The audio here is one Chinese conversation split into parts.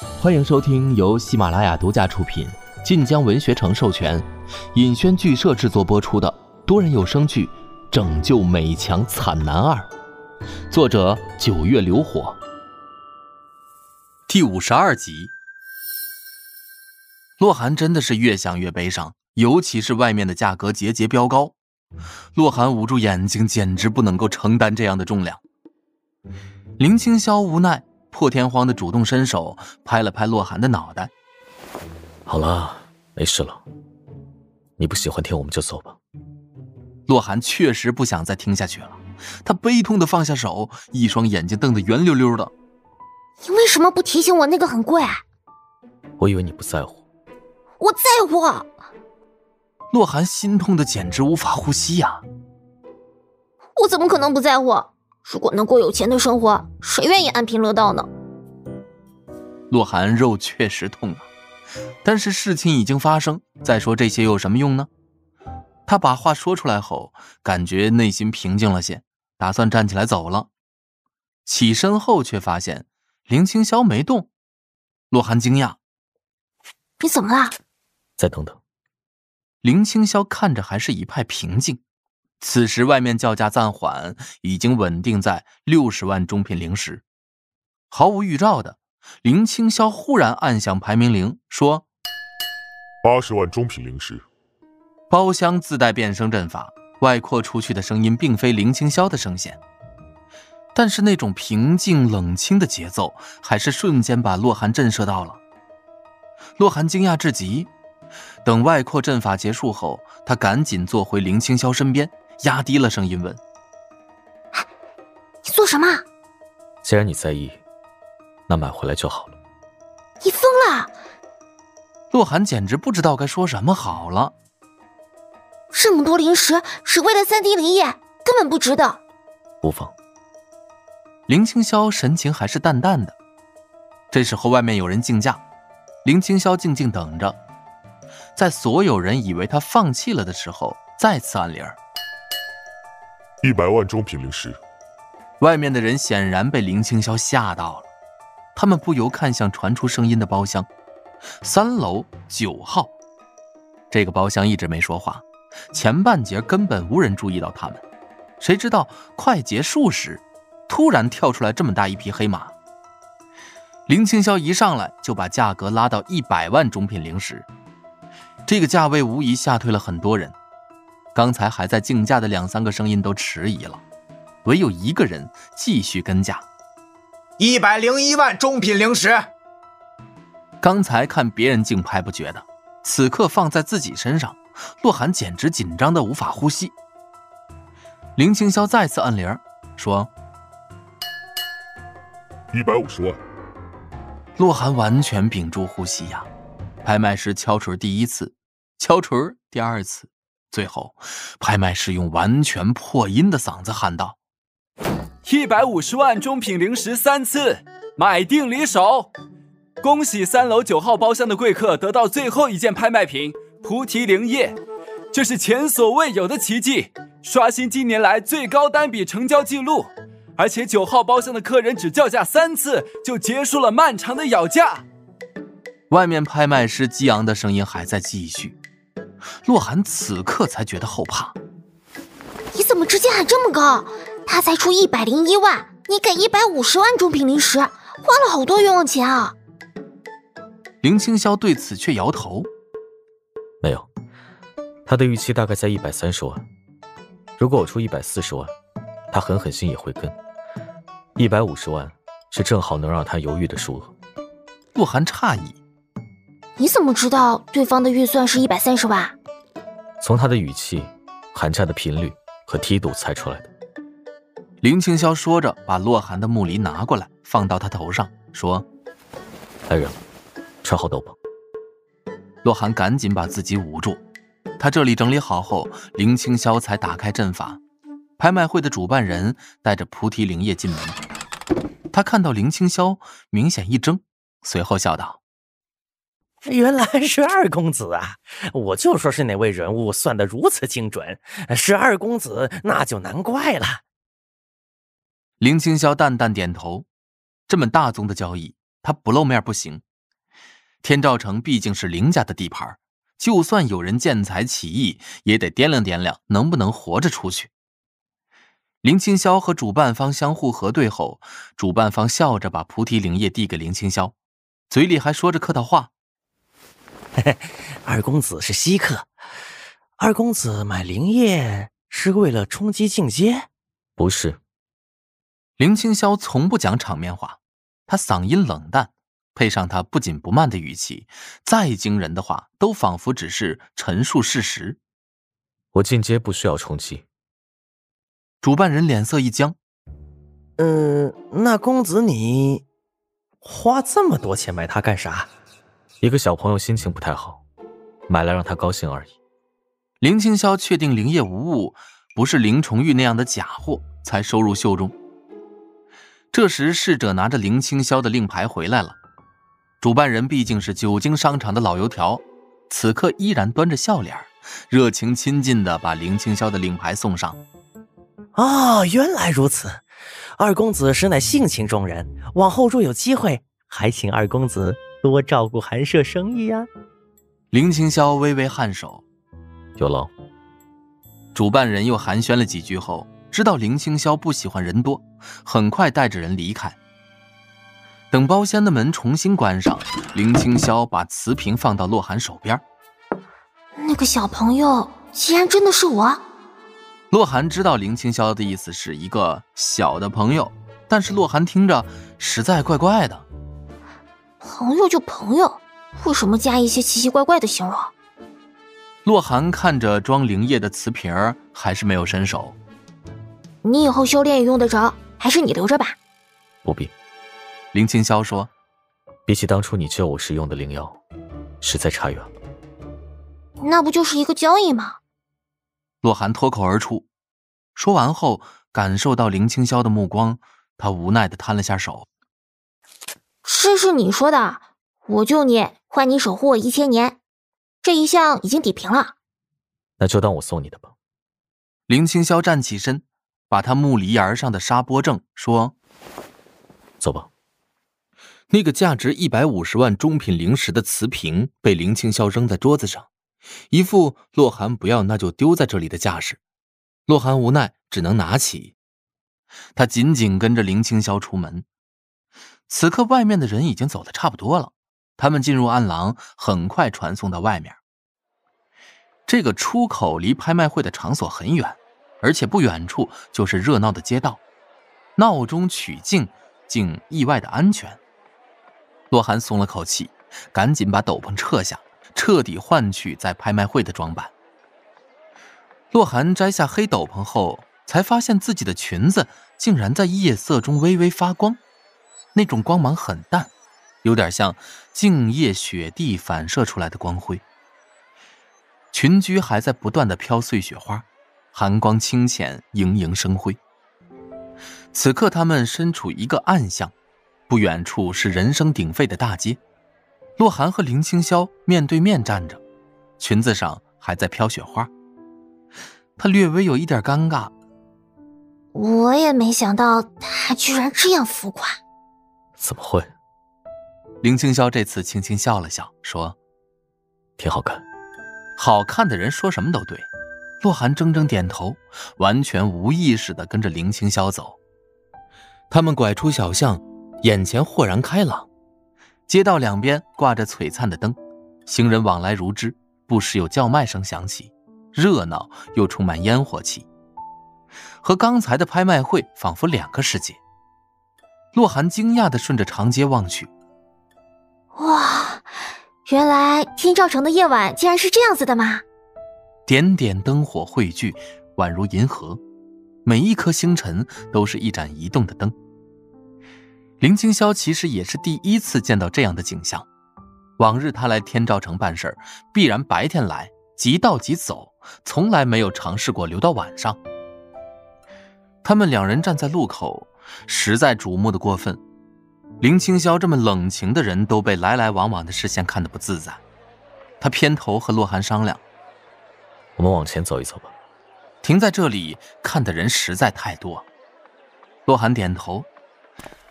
欢迎收听由喜马拉雅独家出品、晋江文学城授权、尹轩剧社制作播出的多人有声剧《拯救美强惨男二》，作者九月流火，第五十二集。洛寒真的是越想越悲伤，尤其是外面的价格节节飙高，洛寒捂住眼睛，简直不能够承担这样的重量。林青霄无奈。破天荒的主动伸手拍了拍洛寒的脑袋。好了，没事了。你不喜欢听，我们就走吧。洛寒确实不想再听下去了，他悲痛的放下手，一双眼睛瞪得圆溜溜的。你为什么不提醒我那个很贵？我以为你不在乎。我在乎。洛寒心痛的简直无法呼吸呀！我怎么可能不在乎？如果能过有钱的生活，谁愿意安贫乐道呢？洛寒肉确实痛啊，但是事情已经发生，再说这些有什么用呢？他把话说出来后，感觉内心平静了些，打算站起来走了。起身后却发现林青霄没动，洛寒惊讶：“你怎么了？”再等等。林青霄看着还是一派平静。此时，外面叫价暂缓，已经稳定在六十万中品灵石。毫无预兆的，林青霄忽然按响排名铃，说：“八十万中品灵石。”包厢自带变声阵法，外扩出去的声音并非林青霄的声线，但是那种平静冷清的节奏，还是瞬间把洛寒震慑到了。洛寒惊讶至极，等外扩阵法结束后，他赶紧坐回林青霄身边。压低了声音问：“你做什么？”既然你在意，那买回来就好了。你疯了！洛寒简直不知道该说什么好了。这么多零食，只为了三滴灵液，根本不值得。无妨。林清霄神情还是淡淡的。这时候外面有人竞价，林清霄静静等着，在所有人以为他放弃了的时候，再次按铃儿。一百万中品灵石，外面的人显然被林青霄吓到了，他们不由看向传出声音的包厢，三楼九号。这个包厢一直没说话，前半截根本无人注意到他们。谁知道快结束时，突然跳出来这么大一匹黑马。林青霄一上来就把价格拉到一百万中品灵石，这个价位无疑吓退了很多人。刚才还在竞价的两三个声音都迟疑了，唯有一个人继续跟价，一百零一万中品灵石。刚才看别人竞拍不觉得，此刻放在自己身上，洛寒简直紧张的无法呼吸。林清霄再次按铃，说：“一百五十万。”洛寒完全屏住呼吸呀，拍卖师敲锤第一次，敲锤第二次。最后，拍卖师用完全破音的嗓子喊道：“一百五十万中品灵石三次，买定离手！恭喜三楼九号包厢的贵客得到最后一件拍卖品——菩提灵液，这是前所未有的奇迹，刷新今年来最高单笔成交记录。而且九号包厢的客人只叫价三次，就结束了漫长的咬价。”外面拍卖师激昂的声音还在继续。洛寒此刻才觉得后怕。你怎么直接喊这么高？他才出一百零一万，你给一百五十万中品灵石，花了好多冤枉钱啊！林青霄对此却摇头：“没有，他的预期大概在一百三十万。如果我出一百四十万，他狠狠心也会跟。一百五十万是正好能让他犹豫的数额。”洛寒诧异。你怎么知道对方的预算是一百三十万？从他的语气、喊价的频率和梯度猜出来的。林青霄说着，把洛寒的木梨拿过来，放到他头上，说：“来人了，穿好斗篷。”洛寒赶紧把自己捂住。他这里整理好后，林青霄才打开阵法。拍卖会的主办人带着菩提灵液进门。他看到林青霄，明显一怔，随后笑道。原来是二公子啊！我就说是哪位人物算得如此精准，是二公子那就难怪了。林青霄淡淡点头，这么大宗的交易，他不露面不行，天照城毕竟是林家的地盘，就算有人见财起意，也得掂量掂量能不能活着出去。林青霄和主办方相互核对后，主办方笑着把菩提灵液递给林青霄，嘴里还说着客套话：“，二公子是稀客，二公子买灵液是为了冲击进阶？不是。”林清霄从不讲场面话，他嗓音冷淡，配上他不紧不慢的语气，再惊人的话都仿佛只是陈述事实。我进阶不需要冲击。主办人脸色一僵，嗯，那公子你花这么多钱买它干啥？一个小朋友心情不太好，买来让他高兴而已。林青霄确定灵液无误，不是林重玉那样的假货，才收入袖中。这时，侍者拿着林青霄的令牌回来了。主办人毕竟是久经商场的老油条，此刻依然端着笑脸，热情亲近的把林青霄的令牌送上。啊，原来如此，二公子实乃性情中人。往后若有机会，还请二公子多照顾寒舍生意呀。林青霄微微颔首，有劳。主办人又寒暄了几句后，知道林青霄不喜欢人多，很快带着人离开。等包厢的门重新关上，林青霄把瓷瓶放到洛寒手边。那个小朋友，竟然真的是我。洛寒知道林青霄的意思是一个小的朋友，但是洛寒听着实在怪怪的。朋友就朋友，为什么加一些奇奇怪怪的形容？洛寒看着装灵液的瓷瓶儿，还是没有伸手。你以后修炼也用得着，还是你留着吧。不必。林清霄说：“比起当初你救我时用的灵药，实在差远了。”那不就是一个交易吗？洛寒脱口而出，说完后，感受到林清霄的目光，他无奈的摊了下手。这是你说的，我救你，换你守护我一千年，这一项已经抵平了。那就当我送你的吧。林青霄站起身，把他木梨沿上的沙钵正说：“走吧。”那个价值一百五十万中品灵石的瓷瓶被林青霄扔在桌子上。一副洛寒不要那就丢在这里的架势，洛寒无奈只能拿起。他紧紧跟着林青霄出门。此刻外面的人已经走的差不多了，他们进入暗廊，很快传送到外面。这个出口离拍卖会的场所很远，而且不远处就是热闹的街道。闹中取静，竟意外的安全。洛寒松了口气，赶紧把斗篷撤下。彻底换去在拍卖会的装扮。洛寒摘下黑斗篷后，才发现自己的裙子竟然在夜色中微微发光，那种光芒很淡，有点像静夜雪地反射出来的光辉。群居还在不断的飘碎雪花，寒光清浅，盈盈生辉。此刻他们身处一个暗巷，不远处是人声鼎沸的大街。洛寒和林青霄面对面站着，裙子上还在飘雪花。他略微有一点尴尬。我也没想到他居然这样浮夸。怎么会？林青霄这次轻轻笑了笑，说：“挺好看。”好看的人说什么都对。洛寒怔怔点头，完全无意识的跟着林青霄走。他们拐出小巷，眼前豁然开朗。街道两边挂着璀璨的灯，行人往来如织，不时有叫卖声响起，热闹又充满烟火气，和刚才的拍卖会仿佛两个世界。洛寒惊讶的顺着长街望去，哇，原来天照城的夜晚竟然是这样子的吗？点点灯火汇聚，宛如银河，每一颗星辰都是一盏移动的灯。林清霄其实也是第一次见到这样的景象。往日他来天照城办事必然白天来，即到即走，从来没有尝试过留到晚上。他们两人站在路口，实在瞩目的过分。林青霄这么冷情的人都被来来往往的视线看得不自在。他偏头和洛寒商量：“我们往前走一走吧。停在这里看的人实在太多。”洛寒点头。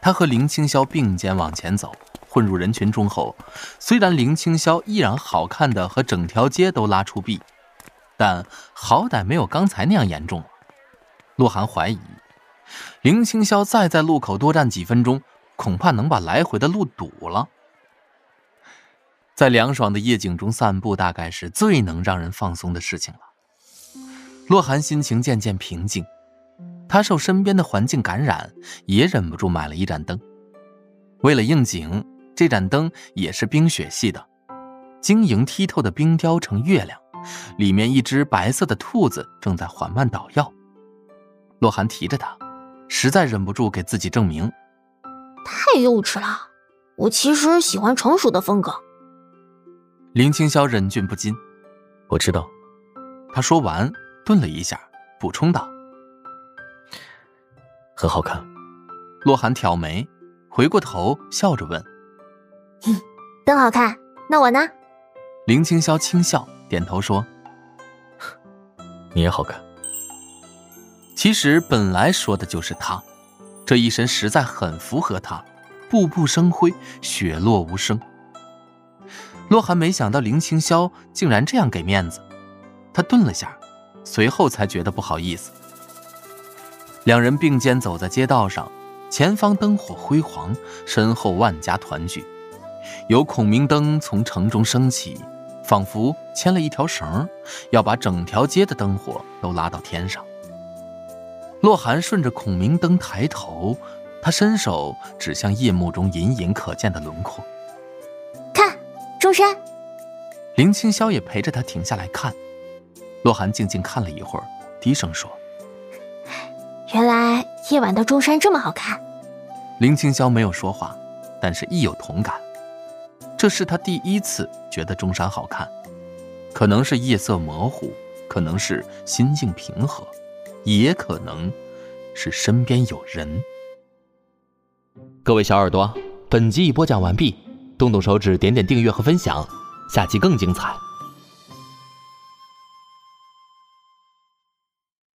他和林青霄并肩往前走，混入人群中后，虽然林青霄依然好看的和整条街都拉出臂，但好歹没有刚才那样严重了。洛寒怀疑，林青霄再在路口多站几分钟，恐怕能把来回的路堵了。在凉爽的夜景中散步，大概是最能让人放松的事情了。洛寒心情渐渐平静，他受身边的环境感染，也忍不住买了一盏灯。为了应景，这盏灯也是冰雪系的，晶莹剔透的冰雕成月亮，里面一只白色的兔子正在缓慢捣药。洛寒提着它，实在忍不住给自己证明：太幼稚了，我其实喜欢成熟的风格。林青霄忍俊不禁，我知道。他说完，顿了一下，补充道：“很好看。”洛寒挑眉，回过头笑着问：“灯好看，那我呢？”林青霄轻笑，点头说：“你也好看。”其实本来说的就是他，这一身实在很符合他，步步生辉，雪落无声。洛寒没想到林青霄竟然这样给面子，他顿了下，随后才觉得不好意思。两人并肩走在街道上，前方灯火辉煌，身后万家团聚，有孔明灯从城中升起，仿佛牵了一条绳，要把整条街的灯火都拉到天上。洛寒顺着孔明灯抬头，他伸手指向夜幕中隐隐可见的轮廓。看中山，林青霄也陪着他停下来看。洛寒静静看了一会儿，低声说：“原来夜晚的中山这么好看。”林青霄没有说话，但是亦有同感。这是他第一次觉得中山好看，可能是夜色模糊，可能是心境平和，也可能是身边有人。各位小耳朵，本集已播讲完毕。动动手指，点点订阅和分享，下集更精彩。